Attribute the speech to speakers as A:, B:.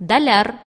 A: Даляр.